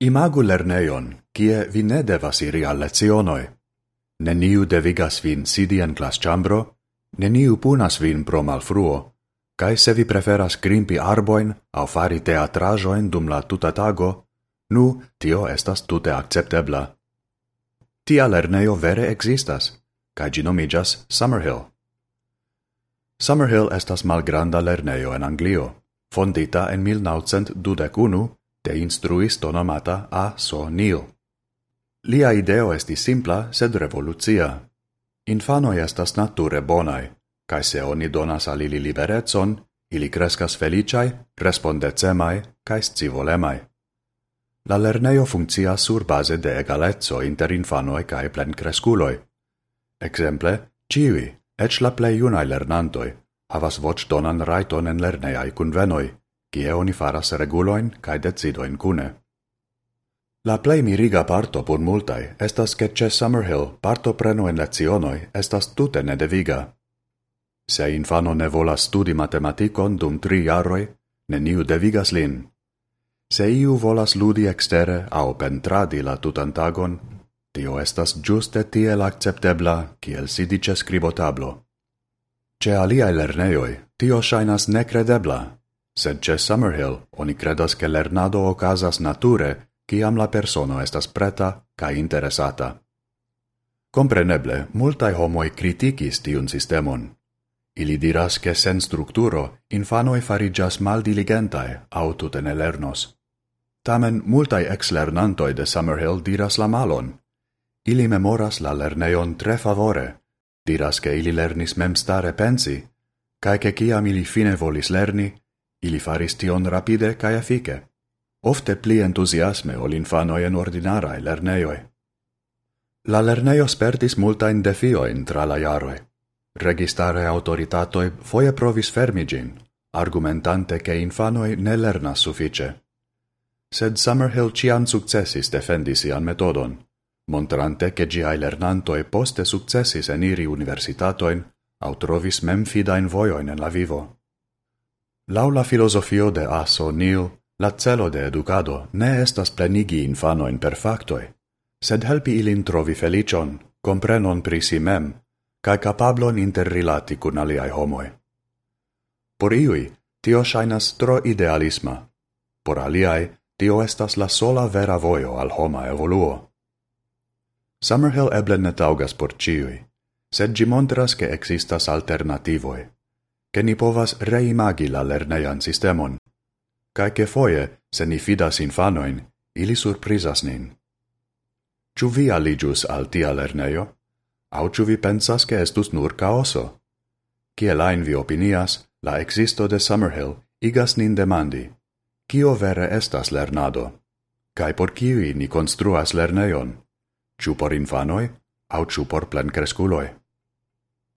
Imagu lerneion, kie vi ne devas iri al lezionoi. Neniu devigas vin sidi en clasciambro, neniu punas vin pro malfruo, cae se vi preferas grimpi arboin au fari teatrajoin dum la tuta tago, nu, tio estas tute acceptebla. Tia lerneio vere existas, cae gi nomigas Summerhill. Summerhill estas malgranda lerneio en Anglio, fondita en 1921 de instruisto nomata A. So Neil. Lia ideo esti simpla, sed revolucia. Infanoi estas nature bonai, cae se oni donas al ili liberetson, ili crescas felicae, respondecemai, cae scivolemai. La lerneo funccia sur base de egalezzo inter infanoi cae plencresculoi. Exemple, civi, ec la plei unai lernantoi, havas voc donan raiton en lerneai convenoi, kie oni faras reguloin cae decidoin cune. La plei miriga parto por multai estas che ce Summerhill parto preno en lezionoi estas tute nedeviga. Se infano ne volas studi matematikon dum tri jaroi, neniu devigas lin. Se iu volas ludi extere au pentradi la tutan tagon, tio estas giuste tiel acceptebla kiel sidi ĉe skribotablo. Ce aliaj lernejoj tio shainas necredebla, sed ce Summerhill oni credas che lernado ocasas nature ciam la persono estas preta ca interesata. Compreneble, multae homoi criticis tiun sistemon. Ili diras che sen structuro infanoi farigas mal diligentae au tutene lernos. Tamen multae ex-lernantoi de Summerhill diras la malon. Ili memoras la lerneion tre favore, diras che ili lernis memstare pensi, cae che ciam ili fine volis lerni, Ili faris tion rapide cae efike, ofte pli entusiasme ol infanoi en ordinarae lerneioi. La lernejo spertis multain defioin tra la jaroj. Registare autoritatoi foie provis fermigin, argumentante che infanoi ne lernas suffice. Sed Summerhill cian successis defendi sian metodon, montrante che giai lernantoi poste successis eniri universitatoin, au trovis memfidajn voioin en la vivo. Lau la filosofio de Aso Nil, la celo de educado ne estas plenigi infanoin per factoi, sed helpi ilin trovi felicion, comprenon pri si mem, cae capablon interrilati cun aliai homoi. Por iui, tio shainas tro idealisma. Por aliai, tio estas la sola vera vojo al homa evoluo. Summerhill eble ne taugas por ciui, sed gi montras che existas alternativoi che ni povas reimagi la lerneian sistemon, cae che foie, se ni fidas infanoin, ili surprizas nin. Ču vi aligius al tia lerneio? Au ču vi pensas che estus nur caoso? Ciel ain vi opinias, la existo de Summerhill igas nin demandi, cio vere estas lernado? Cae por ciui ni construas lerneion? Ču por infanoi, au ču por plencresculoi?